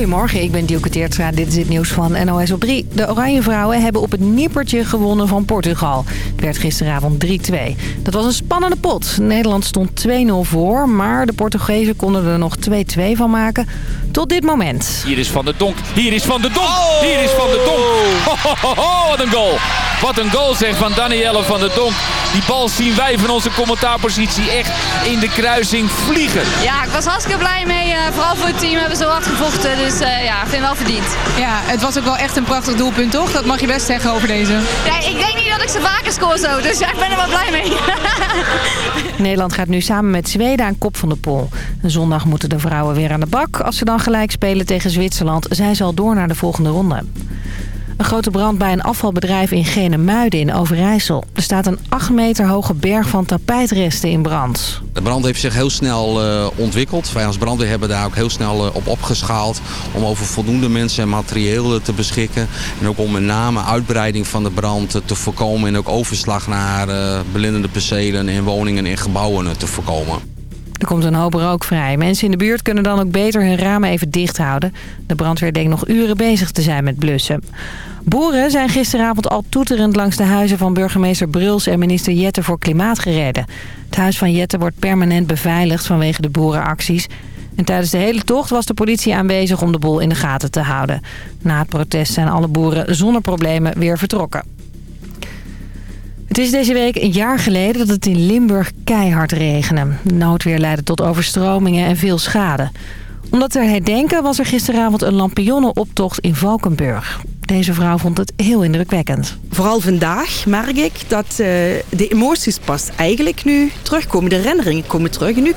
Goedemorgen, ik ben Dielke Teertstra. Dit is het nieuws van NOS op 3. De Oranje Vrouwen hebben op het nippertje gewonnen van Portugal. Het werd gisteravond 3-2. Dat was een spannende pot. Nederland stond 2-0 voor, maar de Portugezen konden er nog 2-2 van maken. Tot dit moment. Hier is Van de Donk, hier is Van de Donk, hier is Van de Donk. Ho, ho, ho, ho, wat een goal. Wat een goal zegt van Danielle van der Donk. Die bal zien wij van onze commentaarpositie echt in de kruising vliegen. Ja, ik was hartstikke blij mee. Uh, vooral voor het team hebben ze zo hard gevochten. Dus uh, ja, ik vind wel verdiend. Ja, het was ook wel echt een prachtig doelpunt, toch? Dat mag je best zeggen over deze. Ja, ik denk niet dat ik ze vaker score zo. Dus ja, ik ben er wel blij mee. Nederland gaat nu samen met Zweden aan kop van de pool. Zondag moeten de vrouwen weer aan de bak. Als ze dan gelijk spelen tegen Zwitserland, zijn ze al door naar de volgende ronde. Een grote brand bij een afvalbedrijf in Genemuiden in Overijssel. Er staat een 8 meter hoge berg van tapijtresten in brand. De brand heeft zich heel snel uh, ontwikkeld. Wij als brandweer hebben daar ook heel snel uh, op opgeschaald... om over voldoende mensen en materieel uh, te beschikken. En ook om met name uitbreiding van de brand te voorkomen... en ook overslag naar belindende percelen en woningen en gebouwen te voorkomen. Er komt een hoop rook vrij. Mensen in de buurt kunnen dan ook beter hun ramen even dicht houden. De brandweer denkt nog uren bezig te zijn met blussen. Boeren zijn gisteravond al toeterend langs de huizen van burgemeester Bruls en minister Jette voor Klimaat gereden. Het huis van Jette wordt permanent beveiligd vanwege de boerenacties. En tijdens de hele tocht was de politie aanwezig om de boel in de gaten te houden. Na het protest zijn alle boeren zonder problemen weer vertrokken. Het is deze week een jaar geleden dat het in Limburg keihard regende. Noodweer leidde tot overstromingen en veel schade. Om dat te herdenken was er gisteravond een lampionnenoptocht in Valkenburg. Deze vrouw vond het heel indrukwekkend. Vooral vandaag merk ik dat uh, de emoties pas eigenlijk nu terugkomen. De herinneringen komen terug. En nu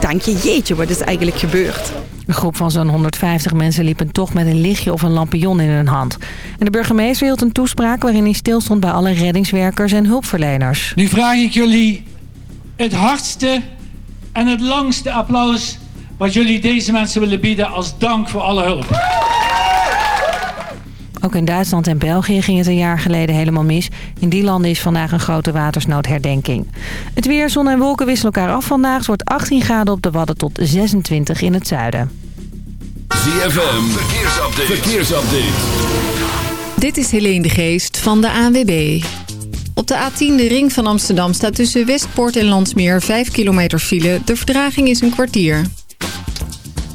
denk je, jeetje, wat is eigenlijk gebeurd? Een groep van zo'n 150 mensen liep een tocht met een lichtje of een lampion in hun hand. En de burgemeester hield een toespraak waarin hij stilstond bij alle reddingswerkers en hulpverleners. Nu vraag ik jullie het hardste en het langste applaus wat jullie deze mensen willen bieden als dank voor alle hulp. Ook in Duitsland en België ging het een jaar geleden helemaal mis. In die landen is vandaag een grote watersnoodherdenking. Het weer, zon en wolken wisselen elkaar af vandaag. Het wordt 18 graden op de Wadden tot 26 in het zuiden. ZFM, verkeersupdate. verkeersupdate. Dit is Helene de Geest van de ANWB. Op de A10, de ring van Amsterdam, staat tussen Westpoort en Landsmeer 5 kilometer file. De verdraging is een kwartier.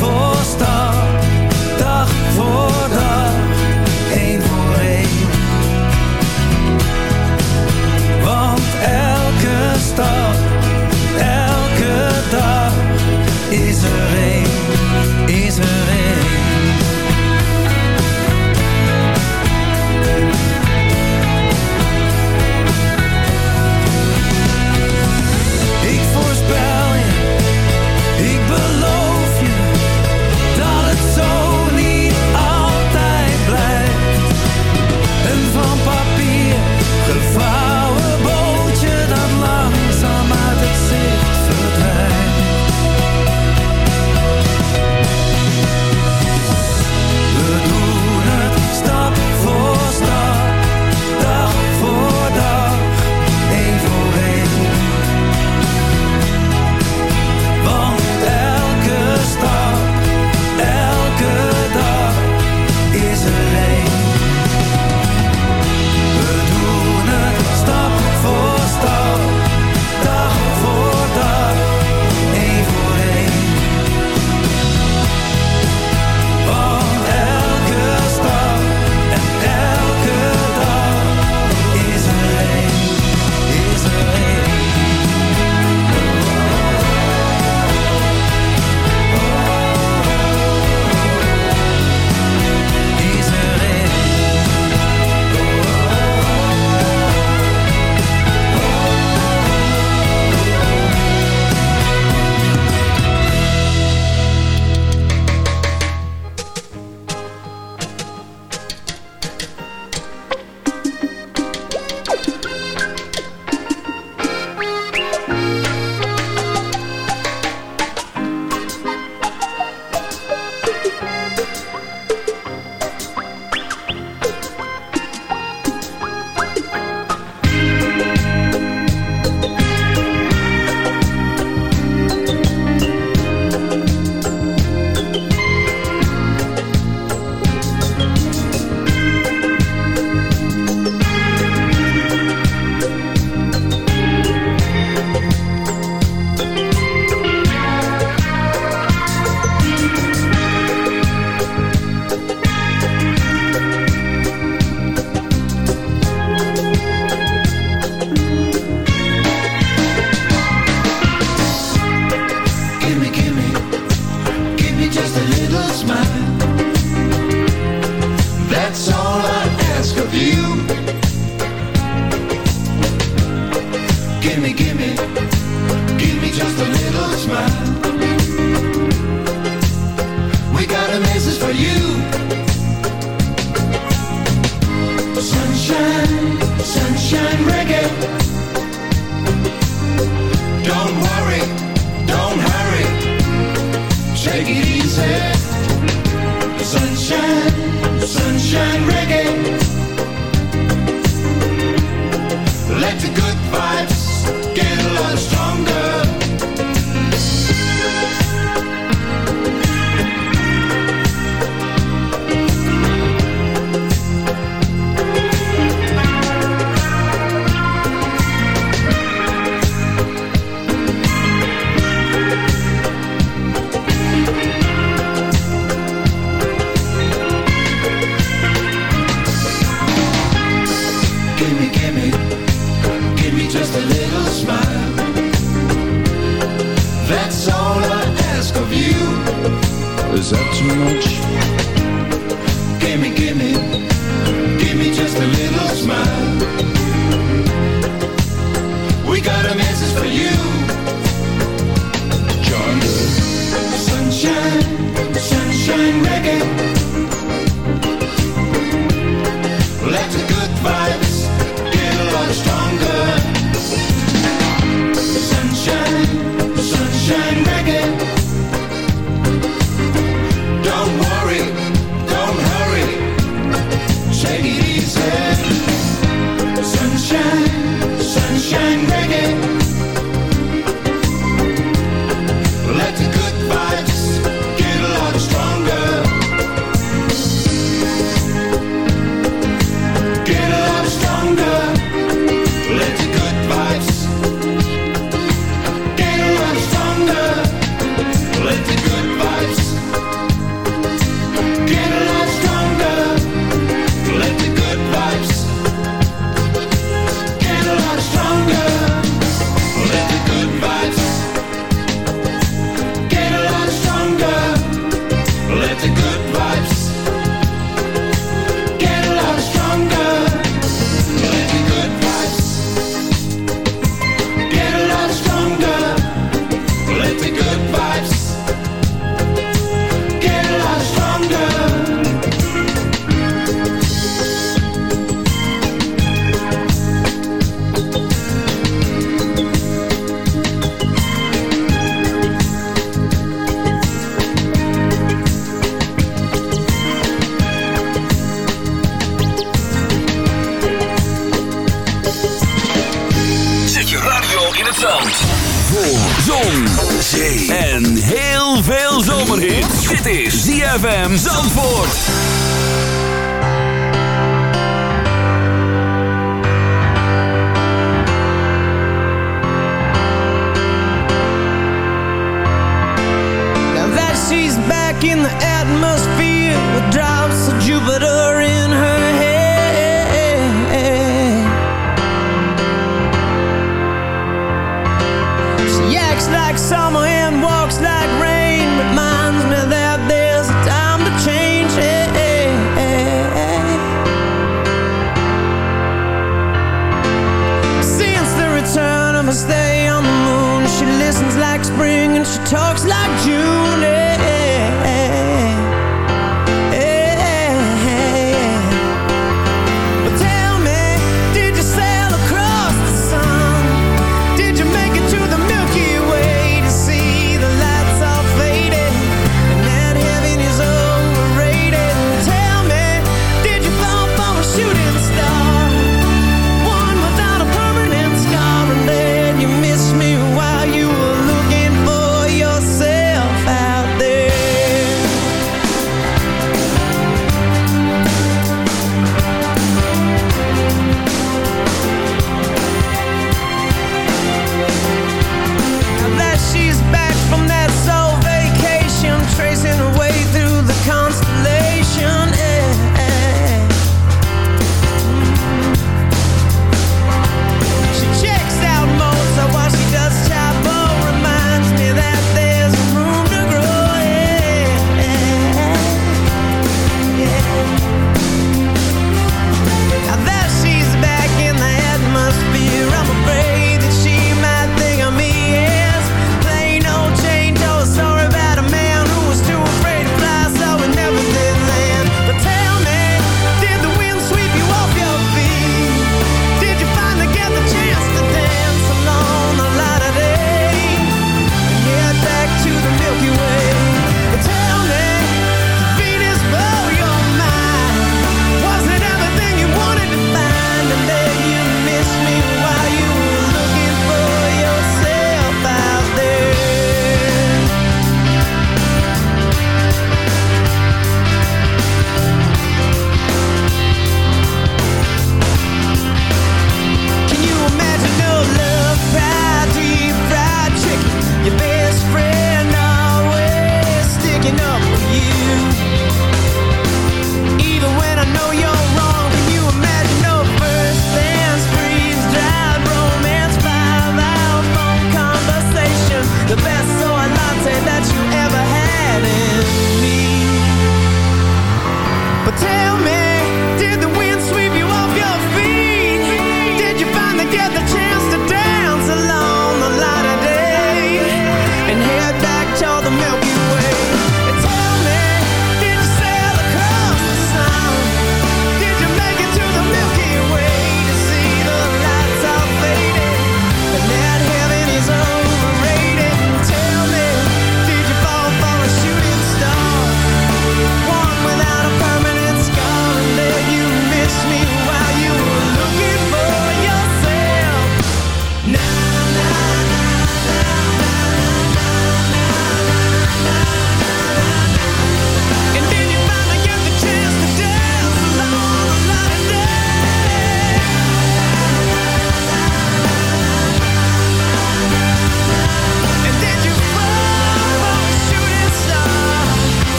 Stap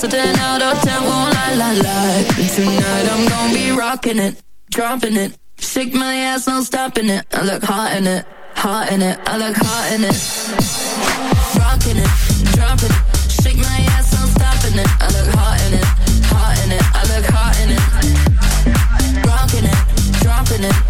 So ten out of ten won't lie, lie, lie. Tonight I'm gonna be rocking it, dropping it. Shake my ass, no stopping it. I look hot in it, hot in it. I look hot in it. Rocking it, dropping it. Shake my ass, no stopping it. I look hot in it, hot in it. I look hot in it. Rocking it, dropping it.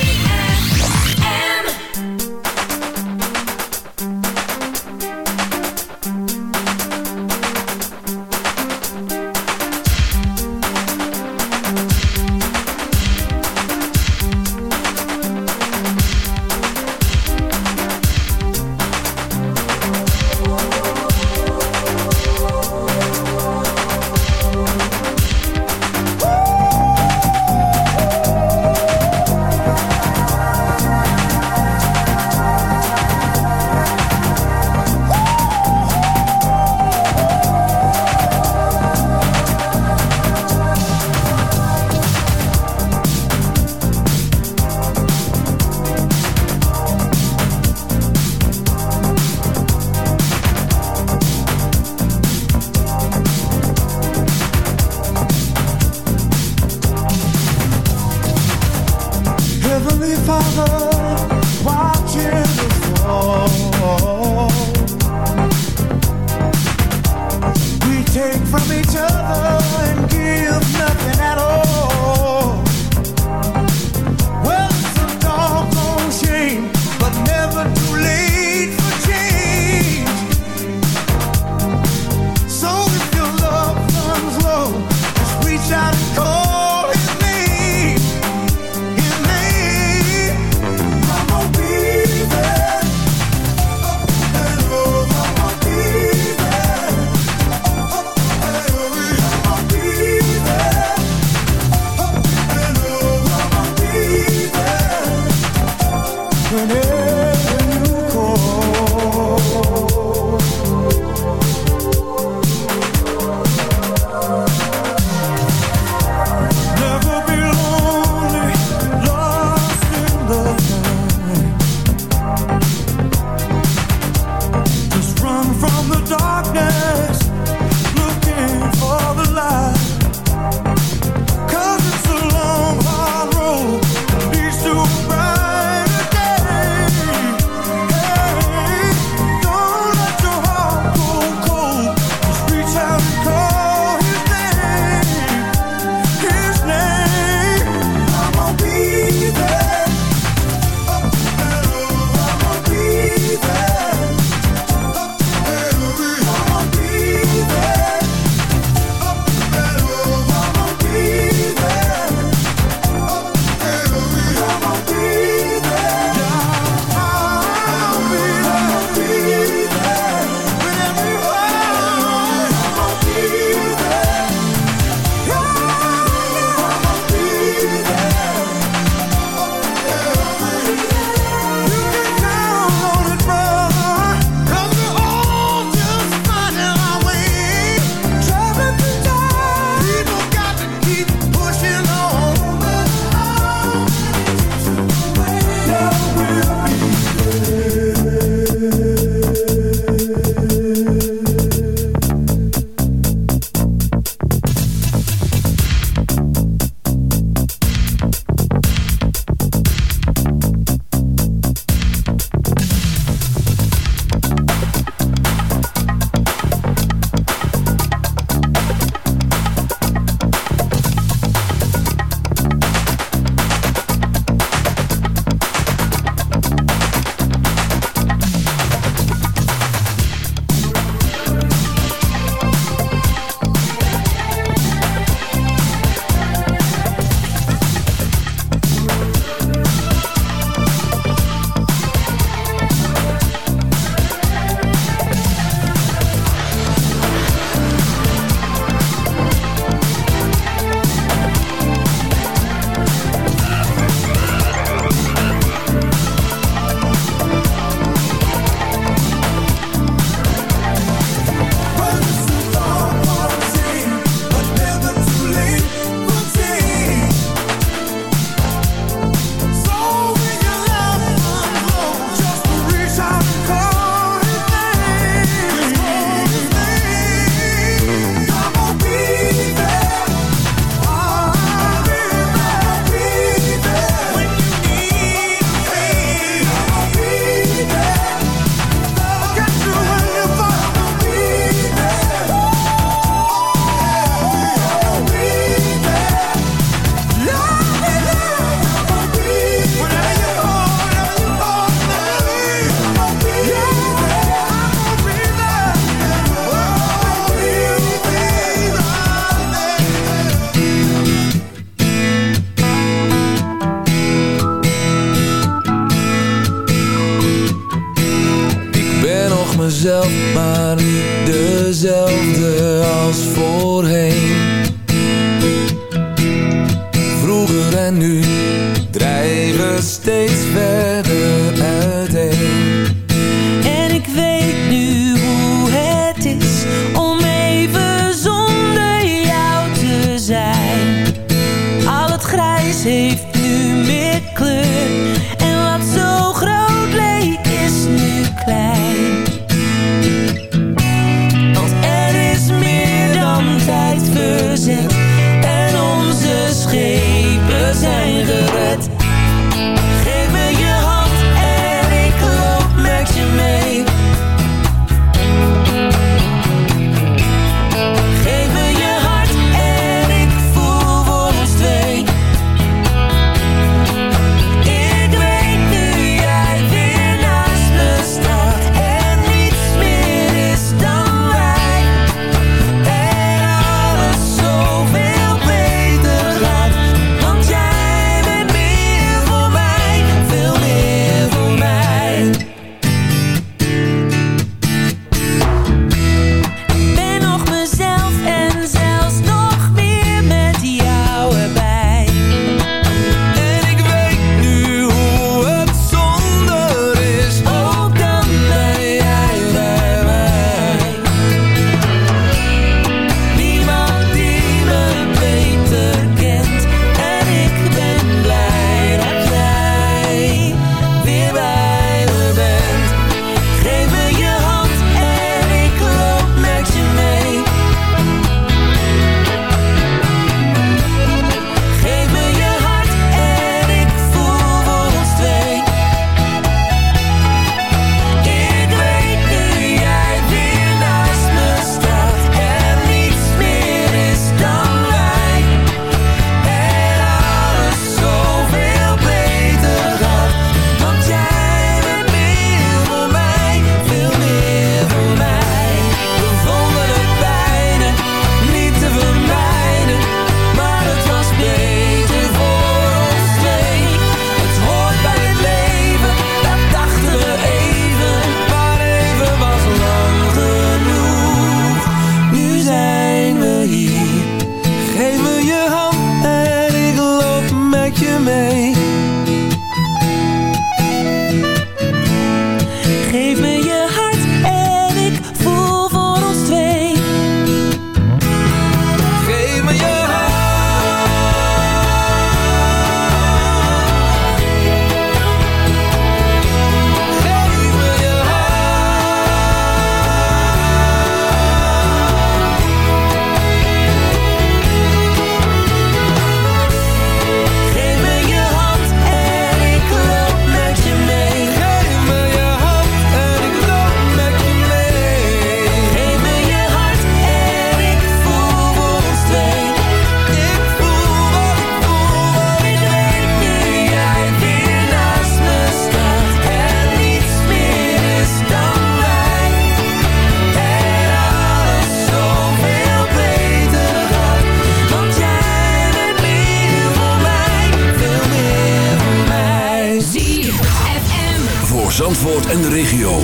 Zandvoort en de regio.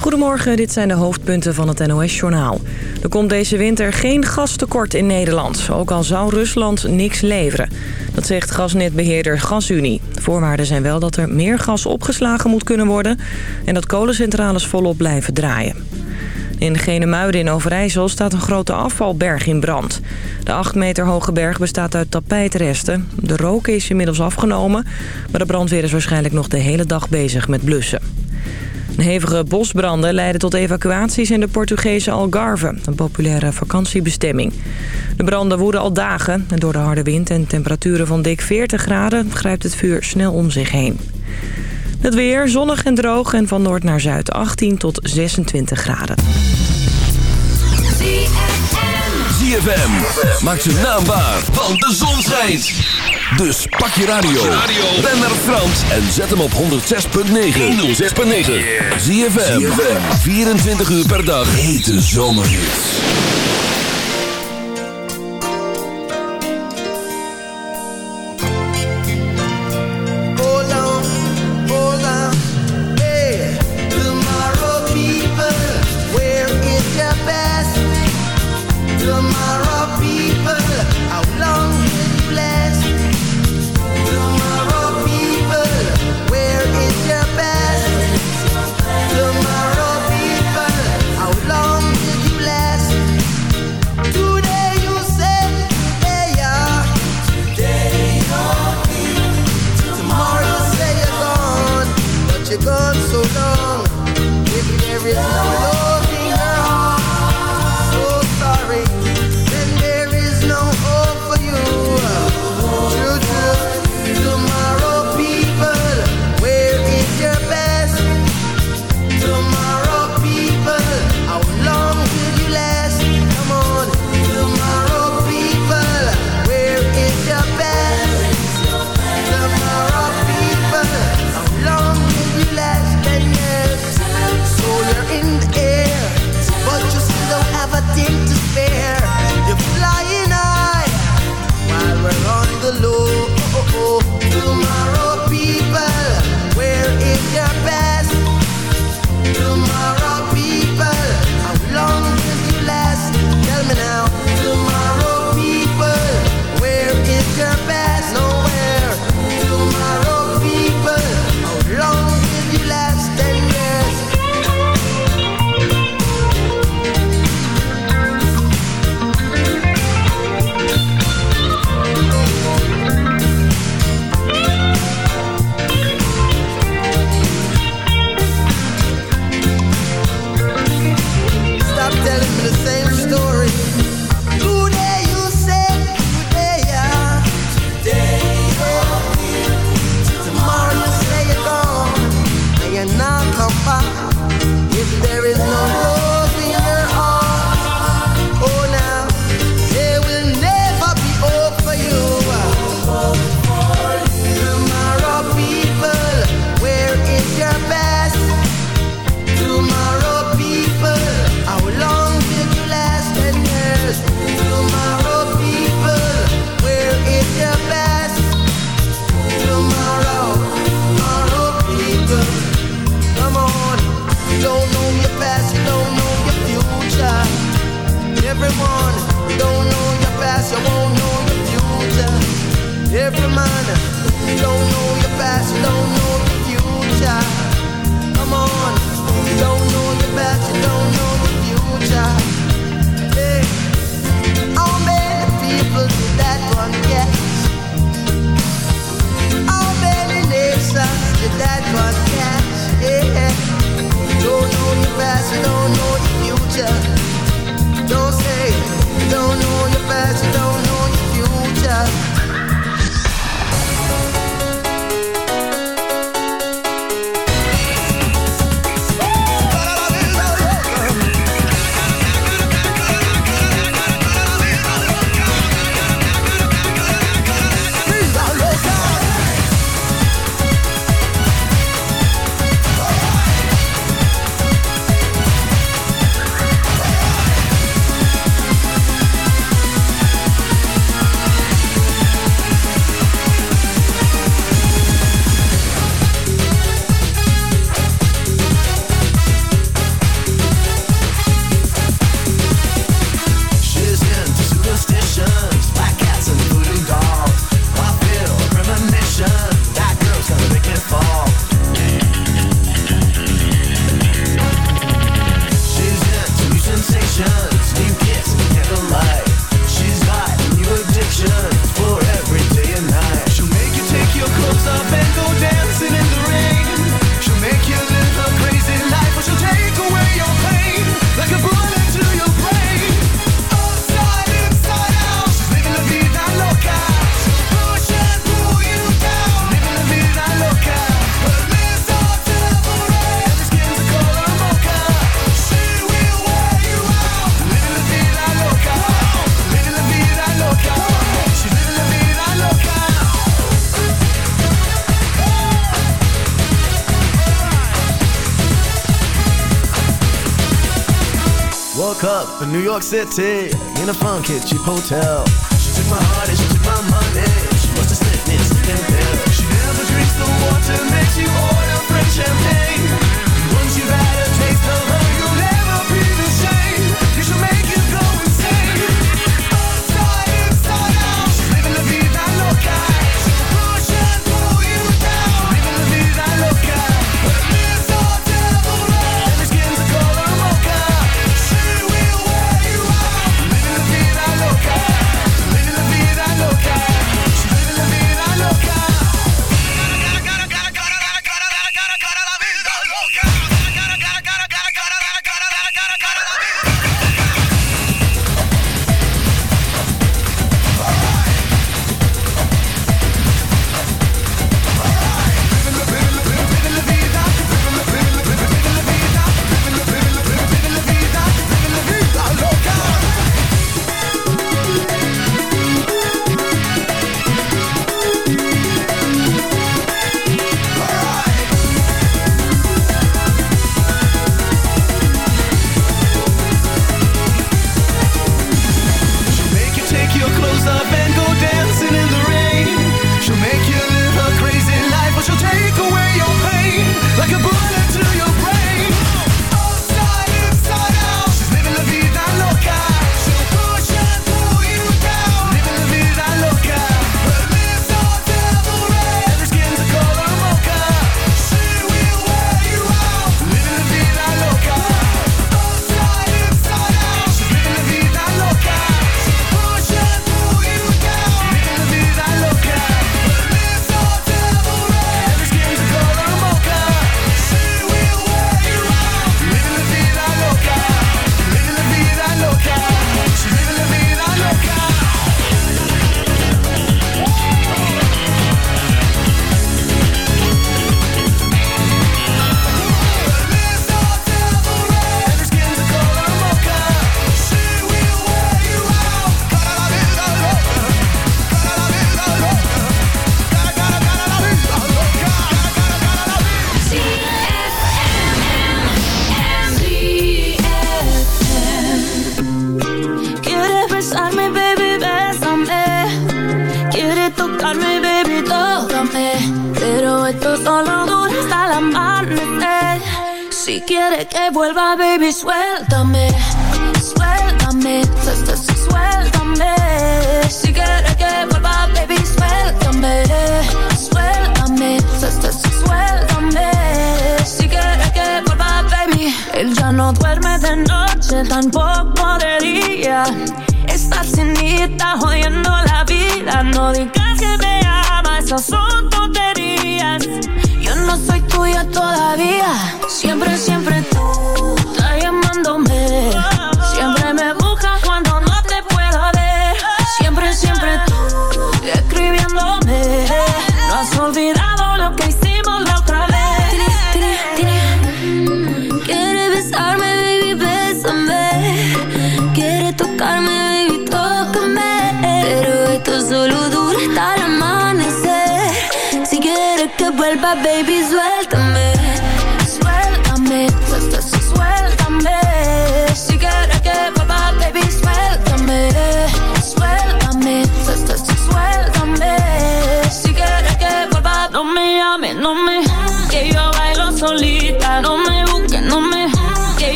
Goedemorgen, dit zijn de hoofdpunten van het NOS-journaal. Er komt deze winter geen gastekort in Nederland, ook al zou Rusland niks leveren. Dat zegt gasnetbeheerder GasUnie. De voorwaarden zijn wel dat er meer gas opgeslagen moet kunnen worden... en dat kolencentrales volop blijven draaien. In Genemuiden in Overijssel staat een grote afvalberg in brand. De 8 meter hoge berg bestaat uit tapijtresten. De rook is inmiddels afgenomen, maar de brandweer is waarschijnlijk nog de hele dag bezig met blussen. Hevige bosbranden leiden tot evacuaties in de Portugese Algarve, een populaire vakantiebestemming. De branden woeden al dagen en door de harde wind en temperaturen van dik 40 graden grijpt het vuur snel om zich heen. Het weer zonnig en droog en van noord naar zuid 18 tot 26 graden. ZFM. Maak zijn naam waar, want de zon schijnt. Dus pak je radio. Ben naar Frans en zet hem op 106.9. 106.9. ZFM. 24 uur per dag. Hete zomerhits. New York City, in a funky cheap hotel. She took my heart and she took my money. She wants to sniffed me a second pill. She never drinks the water, makes you order French champagne.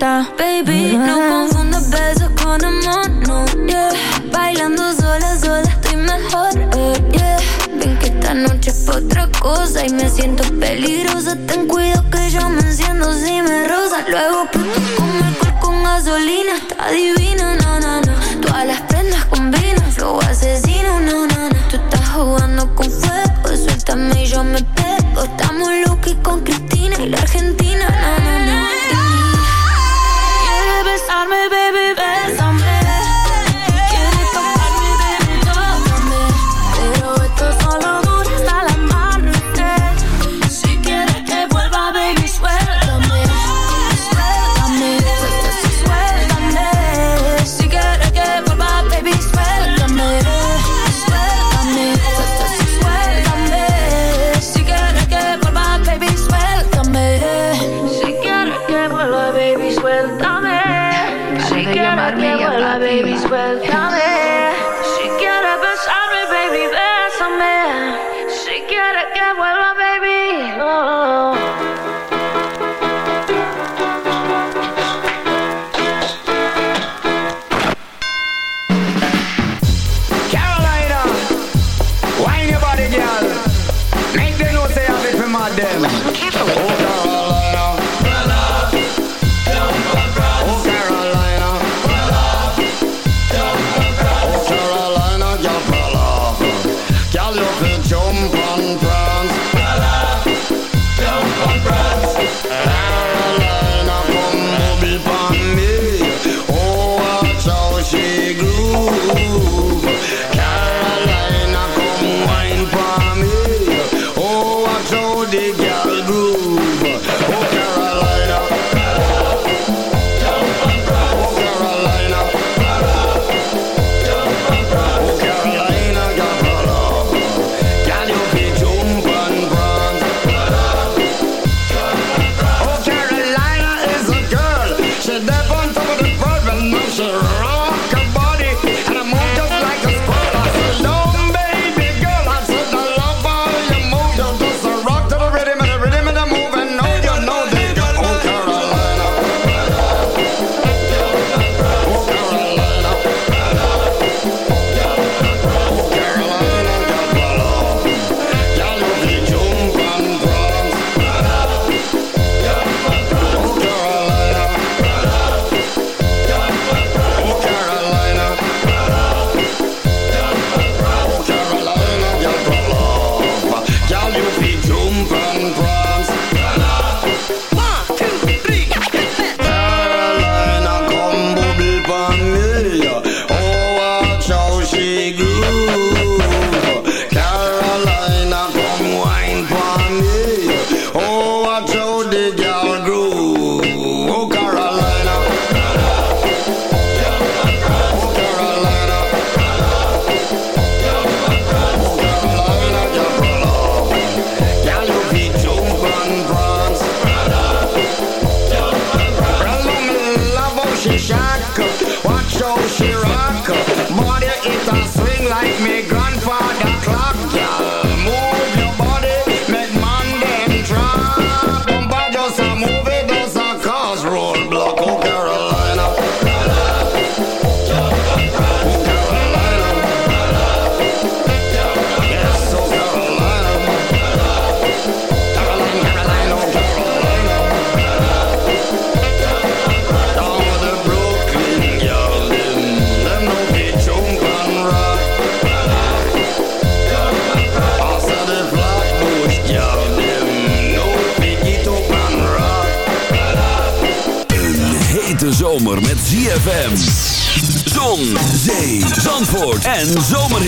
Baby, no confundas besos con amor, no, yeah. Bailando sola, sola estoy mejor, eh, yeah. Ven que esta noche es otra cosa y me siento peligrosa. Ten cuidado que yo me enciendo si me rosa. Luego puto con alcohol con gasolina, está divina, no, no. na. Todas las prendas combinan, yo asesino, no, no, no. Tú estás jugando con fuego, suéltame y yo me pego. Estamos locos con Cristina y la Argentina en zomerhits.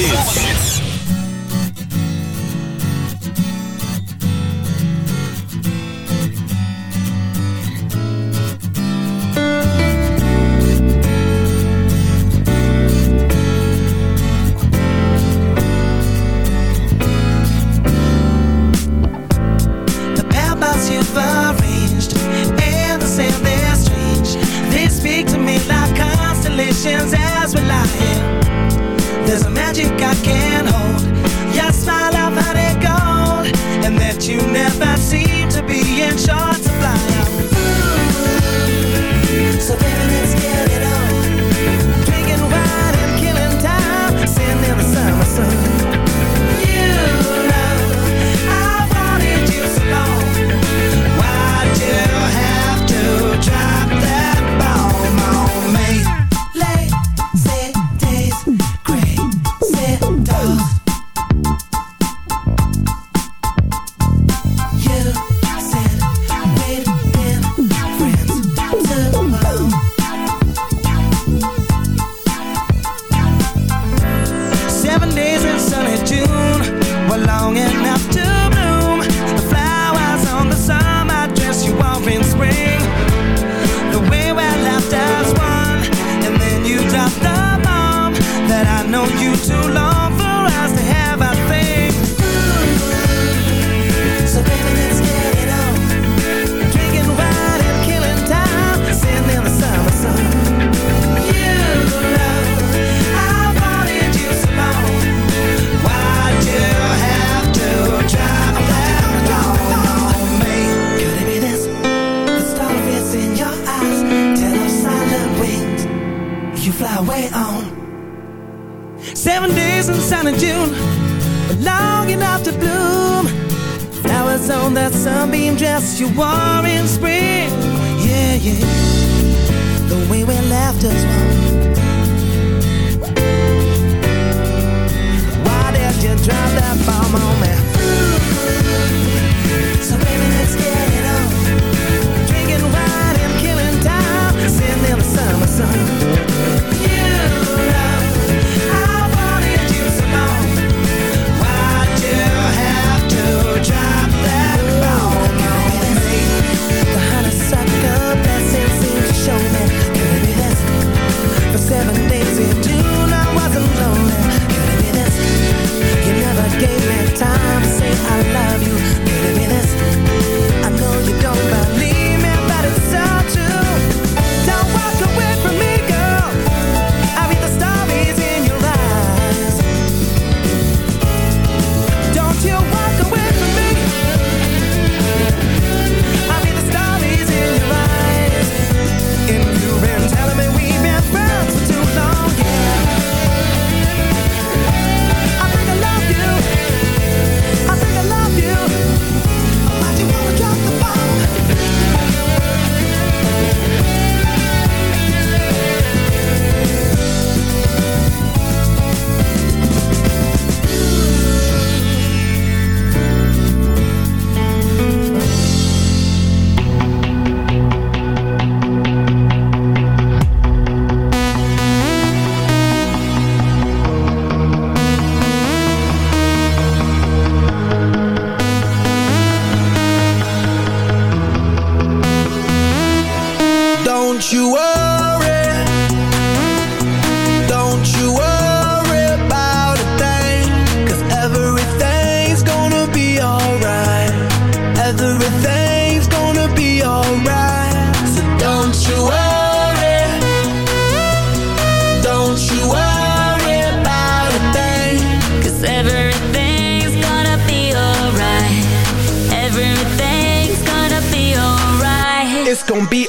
We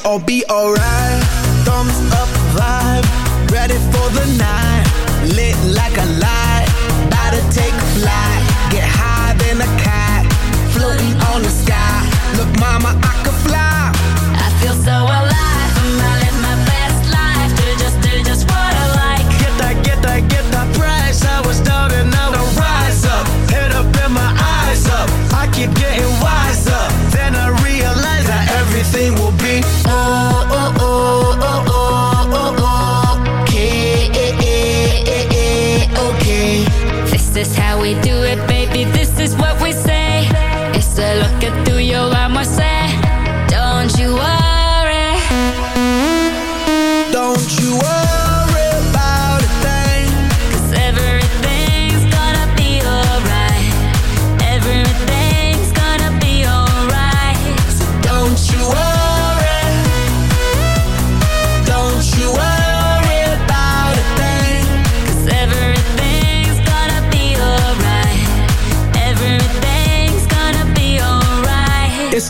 I'll be alright. this?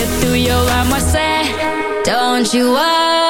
Through your y yo vamos. Don't you worry.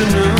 afternoon.